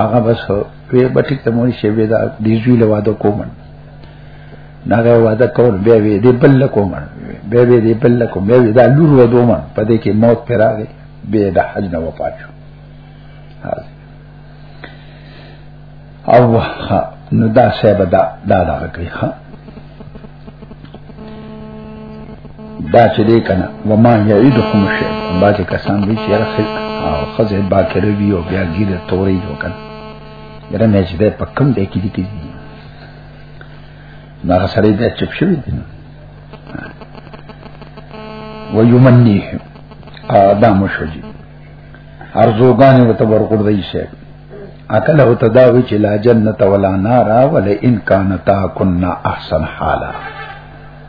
هغه بس په بټی ته مونږ شي به دا د زوی له واده کوم ناغه واده کول بیا وی دی بل کوم بیا وی دی بل کوم بیا وی دا لور و دومه په دې کې موت پر راغی به د حج نه وفات شو او نو دا سبب دا دا دا کوي ها دا چې دې کنه و ما یعیدکم شی باج کسان وی چې راخل او خزه باکر وی او بیا ګیره تورې یو کنه یره مې چې په کم دې کې دي کې ما سره دې چپ شوی دي و یمنیه دا مشوجی ارزوګانې وته ورکړ دی شه عقل او تداوی چې لا جنت ولا نار ولا ان کان تا کنا احسن حالا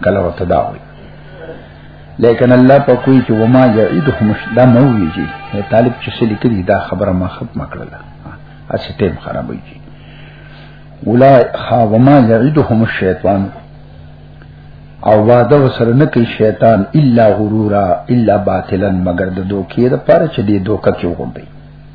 کله او تداوی لیکن الله په کوئی چې وما یعیدهم دا نو ویږي طالب چې څه لیکلي دا خبره ما ختم کړل اسی ټیم خرابوي ولا خا وما یعیدهم الشیطان او وعده وسره نه کوي شیطان الا غرورا الا باطلا مگر د دوکې د پاره چې دی دوکه کې وګوري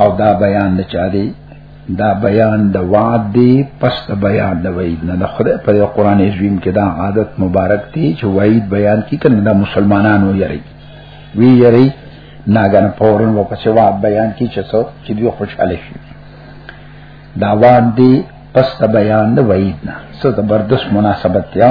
او دا بیان د چا دی دا بیان د وعد دی پس د بیان د وعید نه د خدای په قرآن عظیم کې دا عادت مبارک دی چې وعید بیان کی کنه د مسلمانانو یری وی یری ناګنه پورن و پس وعد بیان کی چې څو چې دوی خوشاله شي دا وعد دی پس د بیان د وعید نه څه زبردست مناسبت یا